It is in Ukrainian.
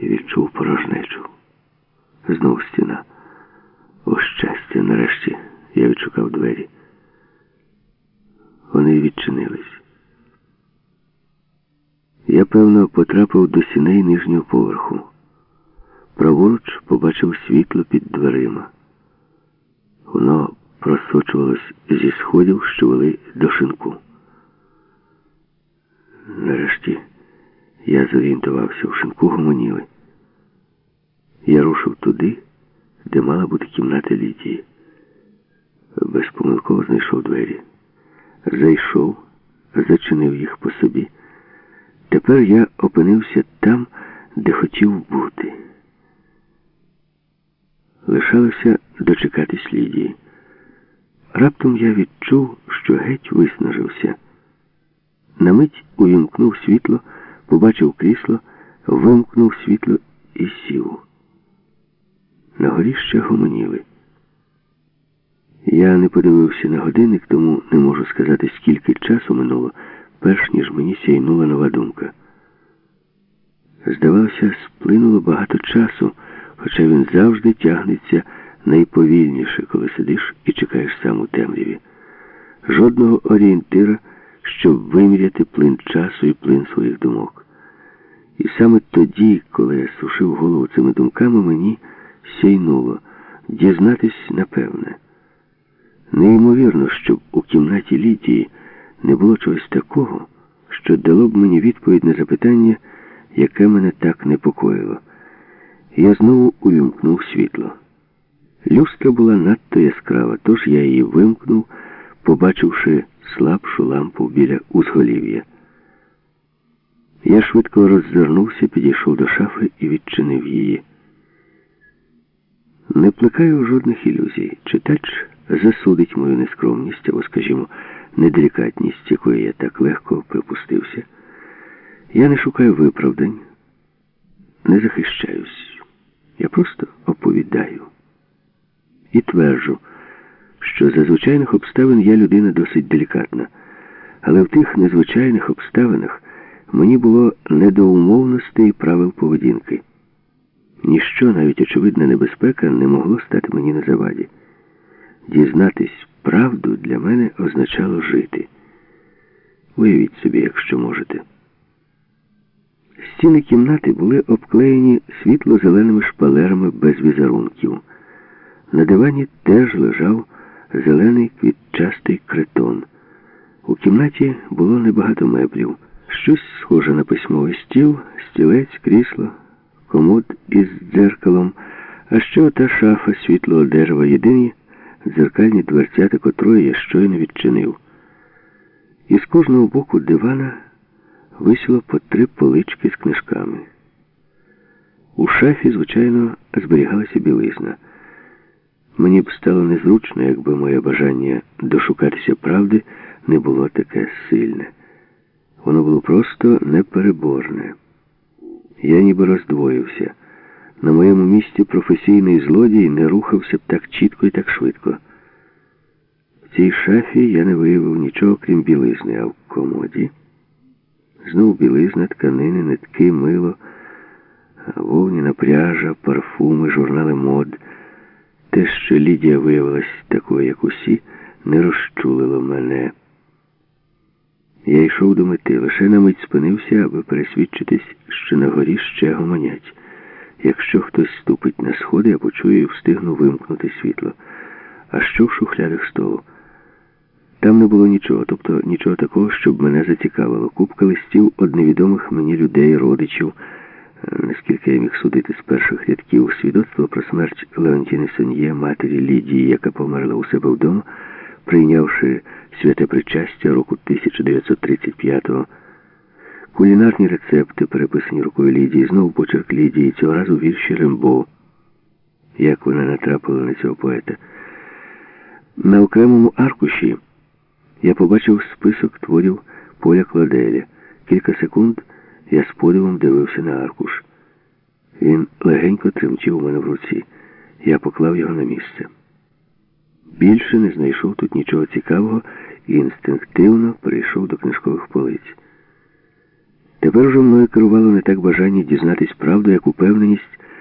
і відчув порожнечу. Знов стіна. О, щастя, нарешті я відшукав двері. Вони відчинились. Я, певно, потрапив до сіней нижнього поверху. Праворуч побачив світло під дверима. Воно просочувалось зі сходів, що вели до шинку. Нарешті я зорієнтувався, в шинку гомоніли. Я рушив туди, де мала бути кімната Лідії. Безпомилково знайшов двері. Зайшов, зачинив їх по собі. Тепер я опинився там, де хотів бути. Лишалося дочекатись Лідії. Раптом я відчув, що геть виснажився. На мить увімкнув світло, побачив крісло, вимкнув світло і сів. На горі ще гомоніли. Я не подивився на годинник, тому не можу сказати, скільки часу минуло, перш ніж мені сяйнула нова думка. Здавалося, сплинуло багато часу, хоча він завжди тягнеться найповільніше, коли сидиш і чекаєш сам у темряві. Жодного орієнтира, щоб виміряти плин часу і плин своїх думок. І саме тоді, коли я сушив голову цими думками, мені сяйнуло дізнатись напевне. Неймовірно, щоб у кімнаті Лідії не було чогось такого, що дало б мені відповідь на запитання, яке мене так непокоїло. Я знову увімкнув світло. Люстра була надто яскрава, тож я її вимкнув, побачивши слабшу лампу біля узголів'я. Я швидко роззирнувся, підійшов до шафи і відчинив її. Не плекаю жодних ілюзій. Читач засудить мою нескромність або, скажімо, неделікатність, якої я так легко припустився. Я не шукаю виправдань, не захищаюсь. Я просто оповідаю. І тверджу, що за звичайних обставин я людина досить делікатна, але в тих незвичайних обставинах мені було не до правил поведінки. Ніщо, навіть очевидна небезпека, не могло стати мені на заваді. Дізнатись правду для мене означало жити. Уявіть собі, якщо можете. Стіни кімнати були обклеєні світло-зеленими шпалерами без візерунків. На дивані теж лежав зелений квітчастий критон. У кімнаті було небагато меблів. Щось схоже на письмовий стіл, стілець, крісло, комод із дзеркалом, а ще та шафа світлого дерева єдині дзеркальні дверцята, котрої я щойно відчинив. І з кожного боку дивана висіло по три полички з книжками. У шафі, звичайно, зберігалася білизна. Мені б стало незручно, якби моє бажання дошукатися правди не було таке сильне. Воно було просто непереборне. Я ніби роздвоївся. На моєму місці професійний злодій не рухався б так чітко і так швидко. В цій шафі я не виявив нічого, крім білизни, а в комоді. Знову білизна, тканини, нитки, мило, вовняна пряжа, парфуми, журнали мод. Те, що Лідія виявилась такою, як усі, не розчулило мене. Я йшов до мети, лише на мить спинився, аби пересвідчитись, що на горі ще гомонять. Якщо хтось ступить на сходи, я почую і встигну вимкнути світло. А що в шухлядах столу? Там не було нічого, тобто нічого такого, щоб мене зацікавило. Купка листів од невідомих мені людей, родичів, наскільки я міг судити з перших рядків, свідоцтво про смерть Леонтіни Соньє, матері Лідії, яка померла у себе вдома, прийнявши святе причастя року 1935-го. Кулінарні рецепти, переписані рукою Лідії, знову почерк Лідії, цього разу вірші Рембо. Як вона натрапила на цього поета. На окремому аркуші я побачив список творів Поля Кладеля. Кілька секунд я з подивом дивився на аркуш. Він легенько тремтів у мене в руці. Я поклав його на місце. Більше не знайшов тут нічого цікавого і інстинктивно перейшов до книжкових полиць. Тепер уже мною керувало не так бажання дізнатись правду, як упевненість,